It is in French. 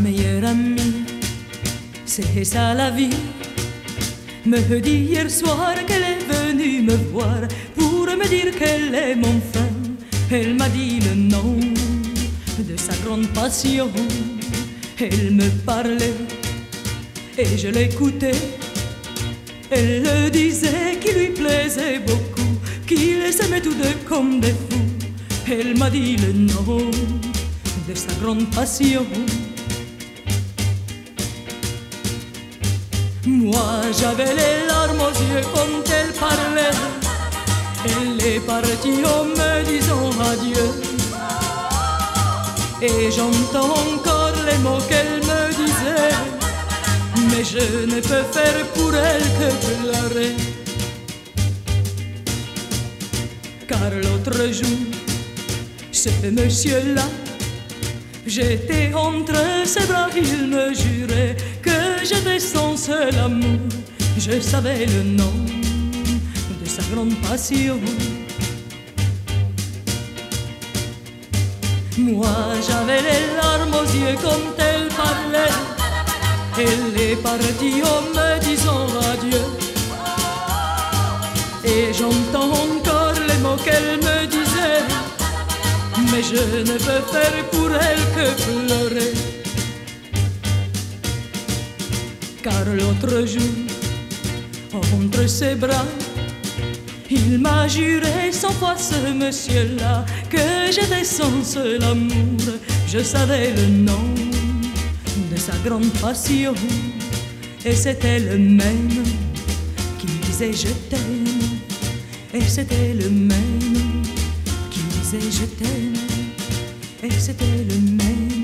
meilleure amie, c'est ça la vie. Me dit hier soir qu'elle est venue me voir pour me dire qu'elle est mon frère. Elle m'a dit le nom de sa grande passion. Elle me parlait et je l'écoutais. Elle disait qu'il lui plaisait beaucoup, qu'ils s'aimaient tous deux comme des fous. Elle m'a dit le nom de sa grande passion. Moi j'avais les larmes aux yeux quand elle parlait. Elle est partie en me disant adieu. Et j'entends encore les mots qu'elle me disait. Mais je ne peux faire pour elle que pleurer. Car l'autre jour, ce monsieur-là, j'étais entre ses bras, il me jurait j'étais son seul amour, je savais le nom de sa grande passion. Moi j'avais les larmes aux yeux quand elle parlait. Elle est partie en me disant adieu. Et j'entends encore les mots qu'elle me disait. Mais je ne peux faire pour elle que pleurer. Car l'autre jour, entre ses bras, il m'a juré sans fois ce monsieur-là que j'étais son seul amour. Je savais le nom de sa grande passion et c'était le même qui disait je t'aime. Et c'était le même qui disait je t'aime. Et c'était le même